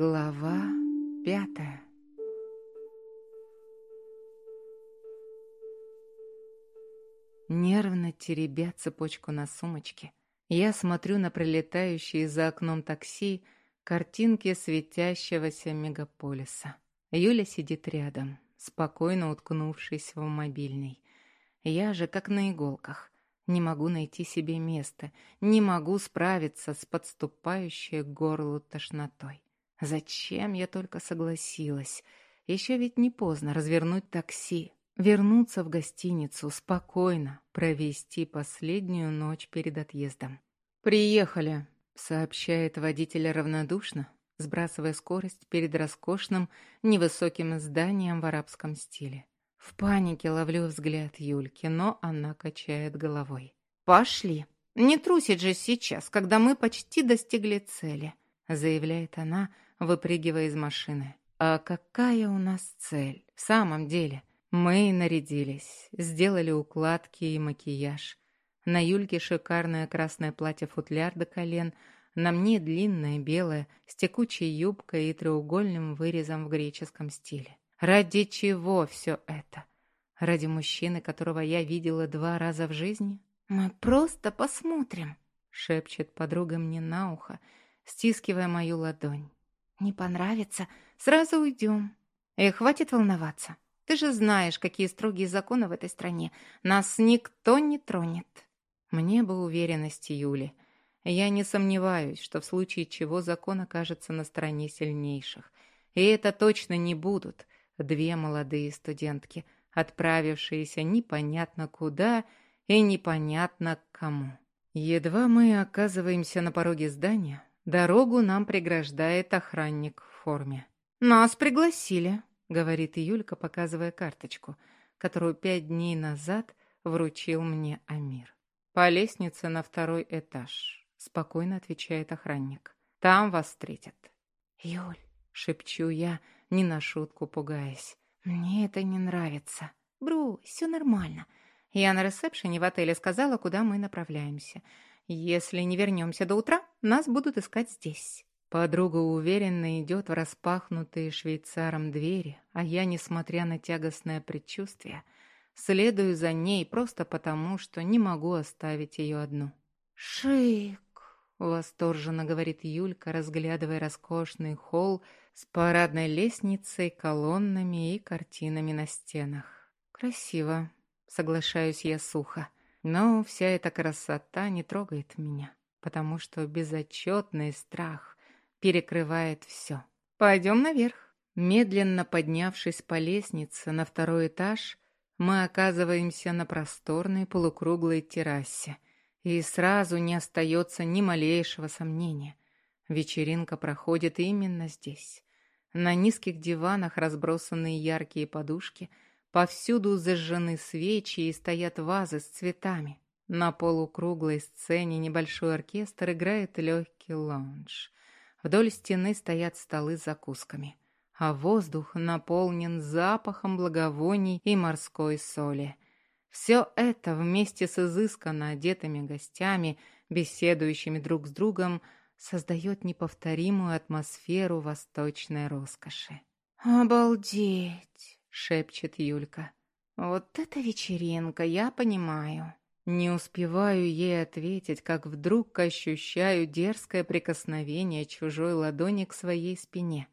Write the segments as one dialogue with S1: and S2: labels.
S1: Глава пятая Нервно теребя цепочку на сумочке, я смотрю на пролетающие за окном такси картинки светящегося мегаполиса. Юля сидит рядом, спокойно уткнувшись в мобильный. Я же как на иголках. Не могу найти себе места, не могу справиться с подступающей к горлу тошнотой. Зачем я только согласилась? Еще ведь не поздно развернуть такси, вернуться в гостиницу, спокойно провести последнюю ночь перед отъездом. «Приехали», — сообщает водитель равнодушно, сбрасывая скорость перед роскошным невысоким зданием в арабском стиле. В панике ловлю взгляд Юльки, но она качает головой. «Пошли! Не трусить же сейчас, когда мы почти достигли цели», заявляет она, выпрыгивая из машины. «А какая у нас цель? В самом деле?» Мы нарядились, сделали укладки и макияж. На Юльке шикарное красное платье-футляр до колен, на мне длинное белое, с текучей юбкой и треугольным вырезом в греческом стиле. Ради чего все это? Ради мужчины, которого я видела два раза в жизни? Мы просто посмотрим, шепчет подруга мне на ухо, стискивая мою ладонь. Не понравится, сразу уйдем. И хватит волноваться. Ты же знаешь, какие строгие законы в этой стране. Нас никто не тронет. Мне бы уверенности Юли. Я не сомневаюсь, что в случае чего закон окажется на стороне сильнейших. И это точно не будут две молодые студентки, отправившиеся непонятно куда и непонятно кому. Едва мы оказываемся на пороге здания, дорогу нам преграждает охранник в форме. «Нас пригласили», — говорит Юлька, показывая карточку, которую пять дней назад вручил мне Амир. «По лестнице на второй этаж», — спокойно отвечает охранник. «Там вас встретят». «Юль», — шепчу я, — не на шутку пугаясь. «Мне это не нравится. Бру, все нормально. Я на ресепшене в отеле сказала, куда мы направляемся. Если не вернемся до утра, нас будут искать здесь». Подруга уверенно идет в распахнутые швейцаром двери, а я, несмотря на тягостное предчувствие, следую за ней просто потому, что не могу оставить ее одну. «Шик!» — восторженно говорит Юлька, разглядывая роскошный холл с парадной лестницей, колоннами и картинами на стенах. Красиво, соглашаюсь я сухо. Но вся эта красота не трогает меня, потому что безотчетный страх перекрывает все. Пойдем наверх. Медленно поднявшись по лестнице на второй этаж, мы оказываемся на просторной полукруглой террасе, и сразу не остается ни малейшего сомнения. Вечеринка проходит именно здесь. На низких диванах разбросаны яркие подушки, повсюду зажжены свечи и стоят вазы с цветами. На полукруглой сцене небольшой оркестр играет легкий лаунж. Вдоль стены стоят столы с закусками, а воздух наполнен запахом благовоний и морской соли. Все это вместе с изысканно одетыми гостями, беседующими друг с другом, создает неповторимую атмосферу восточной роскоши. «Обалдеть!» — шепчет Юлька. «Вот это вечеринка, я понимаю». Не успеваю ей ответить, как вдруг ощущаю дерзкое прикосновение чужой ладони к своей спине.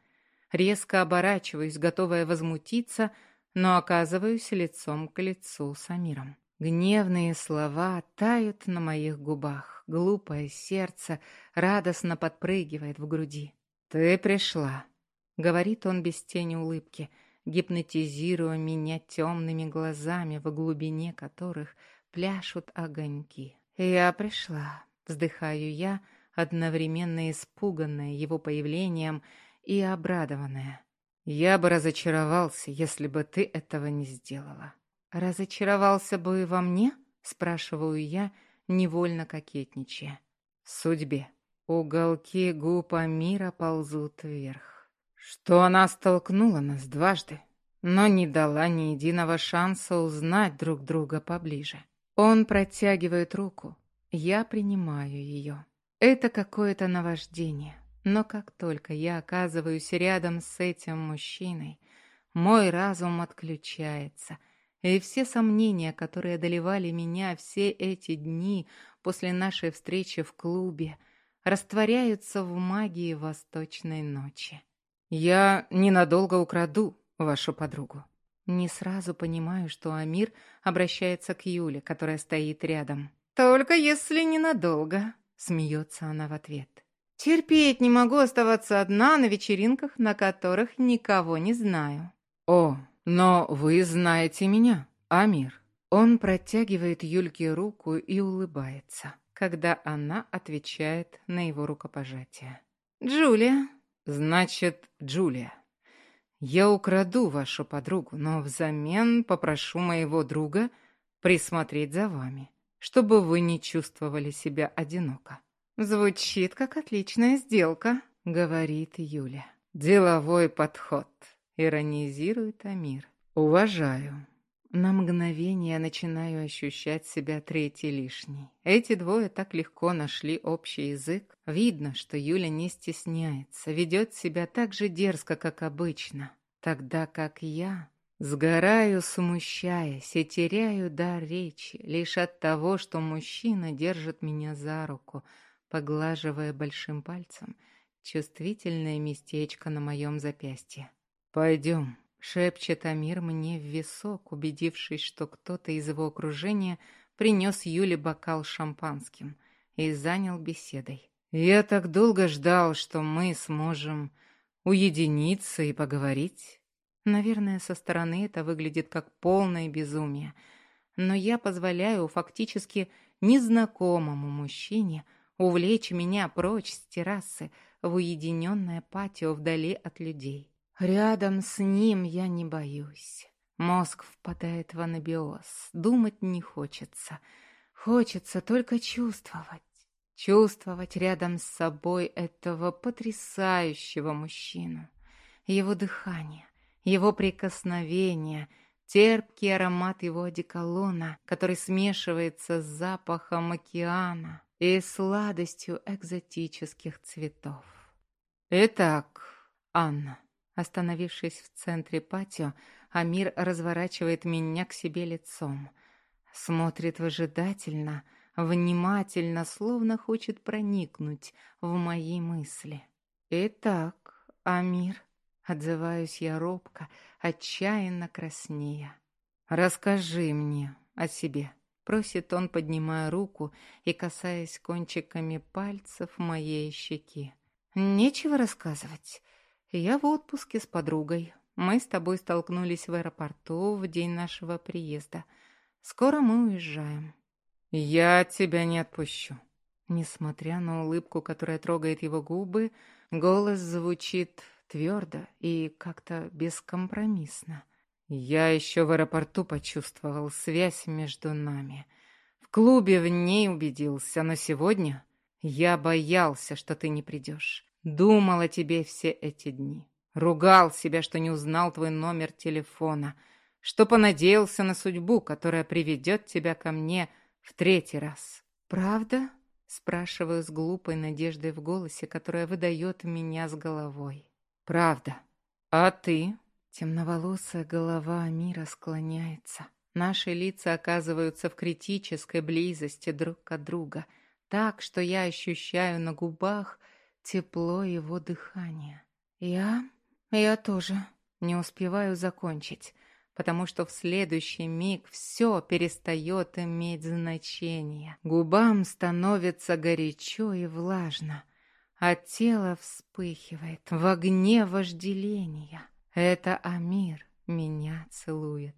S1: Резко оборачиваюсь, готовая возмутиться, но оказываюсь лицом к лицу с Амиром. Гневные слова тают на моих губах. Глупое сердце радостно подпрыгивает в груди. «Ты пришла», — говорит он без тени улыбки, гипнотизируя меня темными глазами, в глубине которых пляшут огоньки. «Я пришла», — вздыхаю я, одновременно испуганная его появлением и обрадованная. «Я бы разочаровался, если бы ты этого не сделала». «Разочаровался бы во мне?» — спрашиваю я, — невольно кокетничая. Судьбе. Уголки губ мира ползут вверх. Что она столкнула нас дважды, но не дала ни единого шанса узнать друг друга поближе. Он протягивает руку. Я принимаю ее. Это какое-то наваждение. Но как только я оказываюсь рядом с этим мужчиной, мой разум отключается, и все сомнения, которые одолевали меня все эти дни после нашей встречи в клубе, растворяются в магии восточной ночи. «Я ненадолго украду вашу подругу». Не сразу понимаю, что Амир обращается к Юле, которая стоит рядом. «Только если ненадолго», — смеется она в ответ. Терпеть не могу оставаться одна на вечеринках, на которых никого не знаю. О, но вы знаете меня, Амир. Он протягивает Юльке руку и улыбается, когда она отвечает на его рукопожатие. Джулия. Значит, Джулия. Я украду вашу подругу, но взамен попрошу моего друга присмотреть за вами, чтобы вы не чувствовали себя одиноко. «Звучит как отличная сделка», — говорит Юля. «Деловой подход», — иронизирует Амир. «Уважаю». На мгновение начинаю ощущать себя третий лишней. Эти двое так легко нашли общий язык. Видно, что Юля не стесняется, ведет себя так же дерзко, как обычно. Тогда как я сгораю, смущаясь, и теряю дар речи лишь от того, что мужчина держит меня за руку — поглаживая большим пальцем чувствительное местечко на моем запястье. «Пойдем», — шепчет Амир мне в висок, убедившись, что кто-то из его окружения принес Юле бокал шампанским и занял беседой. «Я так долго ждал, что мы сможем уединиться и поговорить». Наверное, со стороны это выглядит как полное безумие, но я позволяю фактически незнакомому мужчине увлечь меня прочь с террасы в уединенное патио вдали от людей. Рядом с ним я не боюсь. Мозг впадает в анабиоз, думать не хочется. Хочется только чувствовать. Чувствовать рядом с собой этого потрясающего мужчину. Его дыхание, его прикосновение, терпкий аромат его одеколона, который смешивается с запахом океана, и сладостью экзотических цветов. Итак, Анна, остановившись в центре патио, Амир разворачивает меня к себе лицом, смотрит выжидательно, внимательно, словно хочет проникнуть в мои мысли. Итак, Амир, отзываюсь я робко, отчаянно краснея. Расскажи мне о себе. Просит он, поднимая руку и касаясь кончиками пальцев моей щеки. Нечего рассказывать. Я в отпуске с подругой. Мы с тобой столкнулись в аэропорту в день нашего приезда. Скоро мы уезжаем. Я тебя не отпущу. Несмотря на улыбку, которая трогает его губы, голос звучит твердо и как-то бескомпромиссно. Я еще в аэропорту почувствовал связь между нами. В клубе в ней убедился, но сегодня я боялся, что ты не придешь. Думал о тебе все эти дни. Ругал себя, что не узнал твой номер телефона, что понадеялся на судьбу, которая приведет тебя ко мне в третий раз. «Правда?» — спрашиваю с глупой надеждой в голосе, которая выдает меня с головой. «Правда. А ты?» Темноволосая голова Амира склоняется. Наши лица оказываются в критической близости друг от друга, так, что я ощущаю на губах тепло его дыхания. Я... я тоже не успеваю закончить, потому что в следующий миг все перестает иметь значение. Губам становится горячо и влажно, а тело вспыхивает в огне вожделения. Это Амир меня целует.